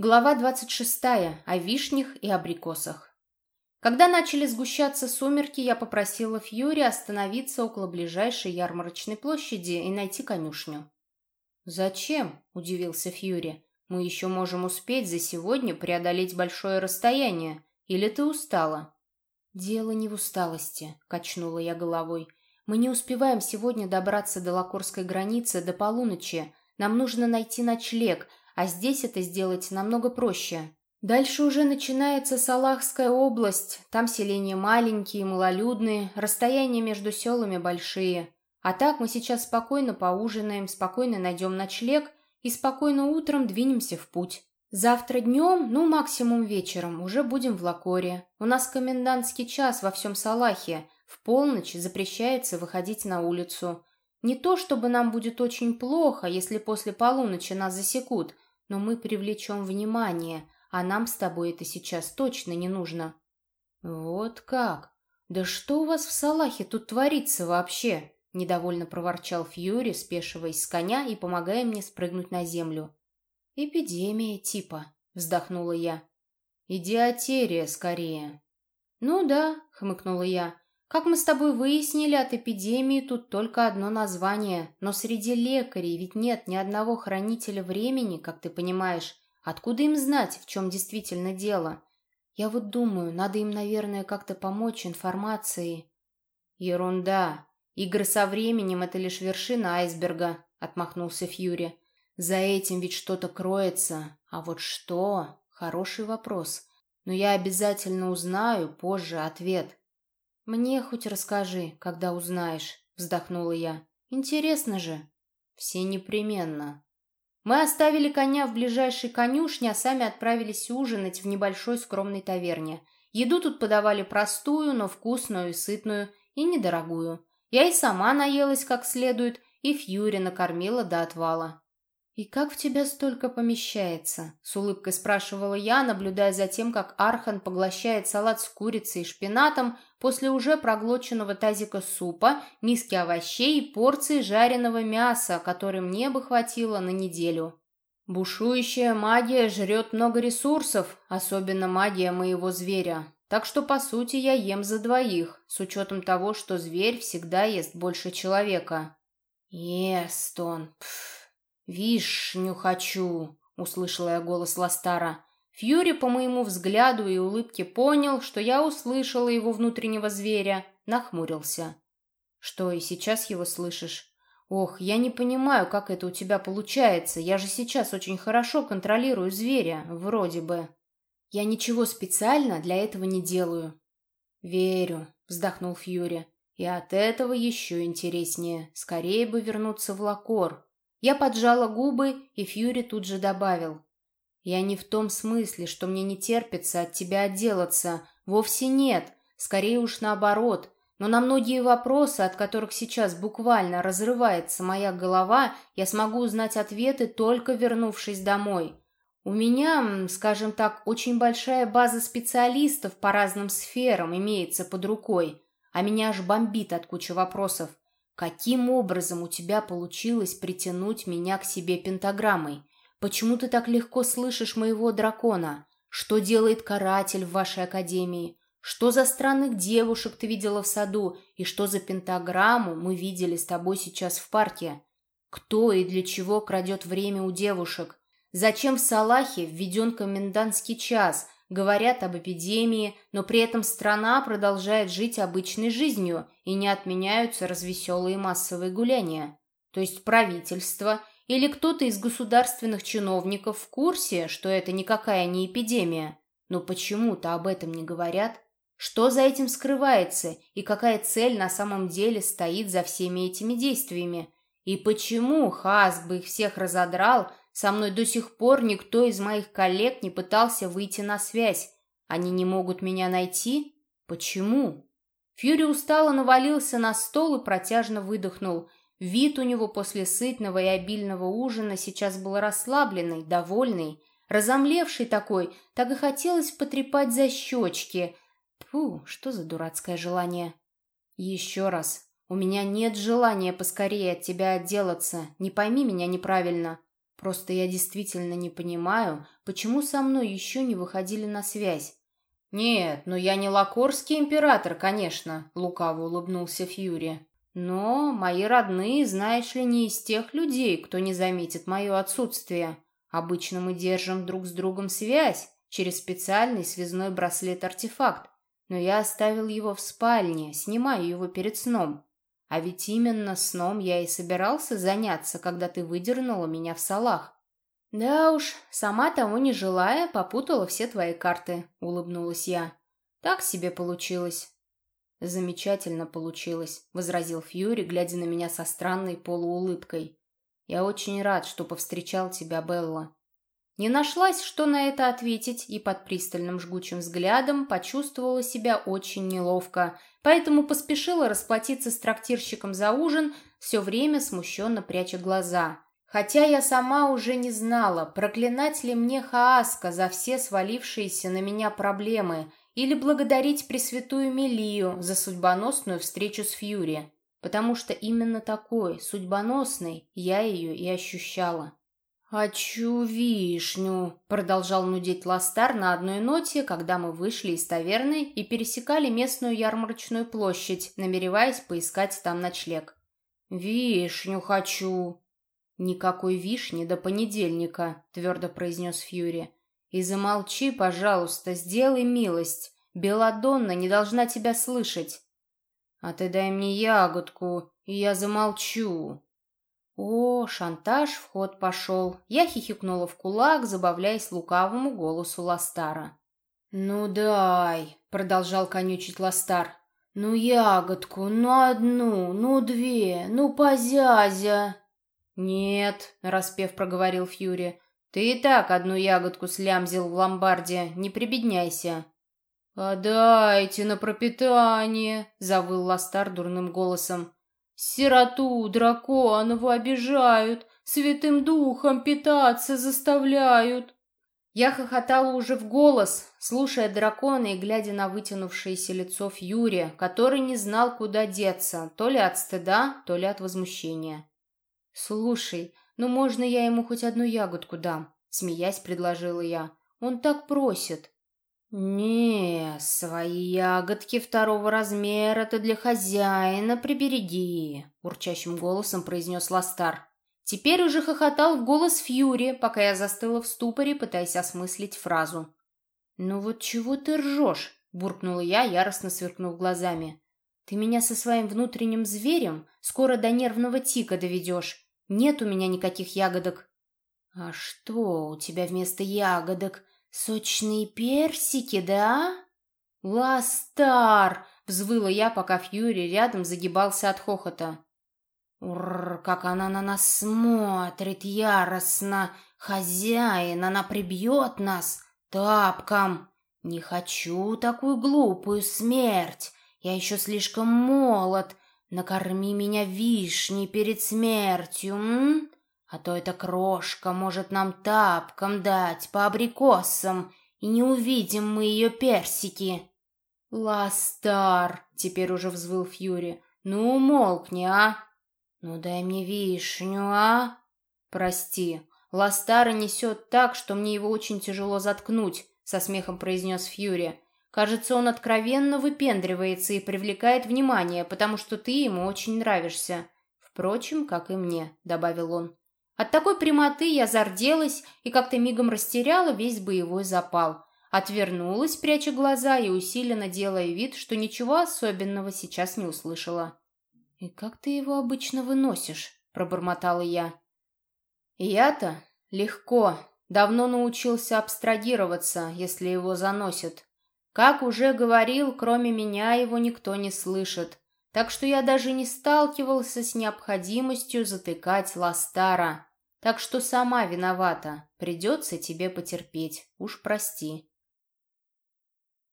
Глава 26. О вишнях и абрикосах. Когда начали сгущаться сумерки, я попросила Фьюри остановиться около ближайшей ярмарочной площади и найти конюшню. «Зачем?» – удивился Фьюри. «Мы еще можем успеть за сегодня преодолеть большое расстояние. Или ты устала?» «Дело не в усталости», – качнула я головой. «Мы не успеваем сегодня добраться до Лакорской границы до полуночи. Нам нужно найти ночлег, а здесь это сделать намного проще. Дальше уже начинается Салахская область, там селения маленькие, малолюдные, расстояния между селами большие. А так мы сейчас спокойно поужинаем, спокойно найдем ночлег и спокойно утром двинемся в путь. Завтра днем, ну максимум вечером, уже будем в Лакоре. У нас комендантский час во всем Салахе. В полночь запрещается выходить на улицу. Не то чтобы нам будет очень плохо, если после полуночи нас засекут – но мы привлечем внимание, а нам с тобой это сейчас точно не нужно». «Вот как? Да что у вас в Салахе тут творится вообще?» Недовольно проворчал Фьюри, спешиваясь с коня и помогая мне спрыгнуть на землю. «Эпидемия типа», — вздохнула я. «Идиотерия, скорее». «Ну да», — хмыкнула я. Как мы с тобой выяснили, от эпидемии тут только одно название, но среди лекарей ведь нет ни одного хранителя времени, как ты понимаешь. Откуда им знать, в чем действительно дело? Я вот думаю, надо им, наверное, как-то помочь информацией. Ерунда. Игры со временем — это лишь вершина айсберга, — отмахнулся Фьюри. За этим ведь что-то кроется. А вот что? Хороший вопрос. Но я обязательно узнаю позже ответ. «Мне хоть расскажи, когда узнаешь», — вздохнула я. «Интересно же». «Все непременно». Мы оставили коня в ближайшей конюшне, а сами отправились ужинать в небольшой скромной таверне. Еду тут подавали простую, но вкусную сытную, и недорогую. Я и сама наелась как следует, и Фьюри накормила до отвала. «И как в тебя столько помещается?» — с улыбкой спрашивала я, наблюдая за тем, как Архан поглощает салат с курицей и шпинатом после уже проглоченного тазика супа, миски овощей и порции жареного мяса, которой мне бы хватило на неделю. Бушующая магия жрет много ресурсов, особенно магия моего зверя. Так что, по сути, я ем за двоих, с учетом того, что зверь всегда ест больше человека. Ест он, пф. «Вишню хочу», — услышала я голос Ластара. Фьюри, по моему взгляду и улыбке, понял, что я услышала его внутреннего зверя, нахмурился. «Что, и сейчас его слышишь?» «Ох, я не понимаю, как это у тебя получается. Я же сейчас очень хорошо контролирую зверя, вроде бы». «Я ничего специально для этого не делаю». «Верю», — вздохнул Фьюри. «И от этого еще интереснее. Скорее бы вернуться в Лакор. Я поджала губы, и Фьюри тут же добавил. «Я не в том смысле, что мне не терпится от тебя отделаться. Вовсе нет. Скорее уж наоборот. Но на многие вопросы, от которых сейчас буквально разрывается моя голова, я смогу узнать ответы, только вернувшись домой. У меня, скажем так, очень большая база специалистов по разным сферам имеется под рукой, а меня аж бомбит от кучи вопросов. Каким образом у тебя получилось притянуть меня к себе пентаграммой? Почему ты так легко слышишь моего дракона? Что делает каратель в вашей академии? Что за странных девушек ты видела в саду? И что за пентаграмму мы видели с тобой сейчас в парке? Кто и для чего крадет время у девушек? Зачем в Салахе введен комендантский час – Говорят об эпидемии, но при этом страна продолжает жить обычной жизнью и не отменяются развеселые массовые гуляния. То есть правительство или кто-то из государственных чиновников в курсе, что это никакая не эпидемия. Но почему-то об этом не говорят. Что за этим скрывается и какая цель на самом деле стоит за всеми этими действиями? И почему Хаск бы их всех разодрал, со мной до сих пор никто из моих коллег не пытался выйти на связь. Они не могут меня найти? Почему? Фьюри устало навалился на стол и протяжно выдохнул. Вид у него после сытного и обильного ужина сейчас был расслабленный, довольный, разомлевший такой, так и хотелось потрепать за щечки. Фу, что за дурацкое желание. Еще раз, у меня нет желания поскорее от тебя отделаться, не пойми меня неправильно. Просто я действительно не понимаю, почему со мной еще не выходили на связь. «Нет, но я не лакорский император, конечно», — лукаво улыбнулся Фьюри. «Но мои родные, знаешь ли, не из тех людей, кто не заметит мое отсутствие. Обычно мы держим друг с другом связь через специальный связной браслет-артефакт, но я оставил его в спальне, снимаю его перед сном. А ведь именно сном я и собирался заняться, когда ты выдернула меня в салах. Да уж, сама того не желая, попутала все твои карты, улыбнулась я. Так себе получилось. Замечательно получилось, возразил Фьюри, глядя на меня со странной полуулыбкой. Я очень рад, что повстречал тебя, Белла. Не нашлась, что на это ответить, и под пристальным жгучим взглядом почувствовала себя очень неловко, поэтому поспешила расплатиться с трактирщиком за ужин, все время смущенно пряча глаза. Хотя я сама уже не знала, проклинать ли мне Хааска за все свалившиеся на меня проблемы или благодарить Пресвятую Мелию за судьбоносную встречу с Фьюри, потому что именно такой, судьбоносной, я ее и ощущала. «Хочу вишню», — продолжал нудеть Ластар на одной ноте, когда мы вышли из таверны и пересекали местную ярмарочную площадь, намереваясь поискать там ночлег. «Вишню хочу». «Никакой вишни до понедельника», — твердо произнес Фьюри. «И замолчи, пожалуйста, сделай милость. Беладонна не должна тебя слышать». «А ты дай мне ягодку, и я замолчу», о, шантаж в ход пошел. Я хихикнула в кулак, забавляясь лукавому голосу Ластара. «Ну дай», — продолжал конючить Ластар. «Ну ягодку, ну одну, ну две, ну позязя». «Нет», — распев проговорил Фьюри, — «ты и так одну ягодку слямзил в ломбарде, не прибедняйся». «Подайте на пропитание», — завыл Ластар дурным голосом. Сироту драконову обижают, святым духом питаться заставляют. Я хохотала уже в голос, слушая дракона и глядя на вытянувшееся лицо Фьюри, который не знал, куда деться, то ли от стыда, то ли от возмущения. «Слушай, ну можно я ему хоть одну ягодку дам?» — смеясь предложила я. «Он так просит». «Не, свои ягодки второго размера-то для хозяина прибереги», — урчащим голосом произнес Ластар. Теперь уже хохотал в голос Фьюри, пока я застыла в ступоре, пытаясь осмыслить фразу. «Ну вот чего ты ржешь?» — буркнула я, яростно сверкнув глазами. «Ты меня со своим внутренним зверем скоро до нервного тика доведешь. Нет у меня никаких ягодок». «А что у тебя вместо ягодок?» «Сочные персики, да?» «Ластар!» — взвыла я, пока Фьюри рядом загибался от хохота. «Урр, как она на нас смотрит яростно! Хозяин, она прибьет нас тапком! Не хочу такую глупую смерть! Я еще слишком молод! Накорми меня вишней перед смертью, м? А то эта крошка может нам тапком дать по абрикосам, и не увидим мы ее персики. Ластар, теперь уже взвыл Фьюри. Ну, умолкни, а? Ну, дай мне вишню, а? Прости, Ластара несет так, что мне его очень тяжело заткнуть, со смехом произнес Фьюри. Кажется, он откровенно выпендривается и привлекает внимание, потому что ты ему очень нравишься. Впрочем, как и мне, добавил он. От такой прямоты я зарделась и как-то мигом растеряла весь боевой запал. Отвернулась, пряча глаза и усиленно делая вид, что ничего особенного сейчас не услышала. «И как ты его обычно выносишь?» – пробормотала я. «Я-то легко. Давно научился абстрагироваться, если его заносят. Как уже говорил, кроме меня его никто не слышит. Так что я даже не сталкивался с необходимостью затыкать Ластара. Так что сама виновата. Придется тебе потерпеть. Уж прости.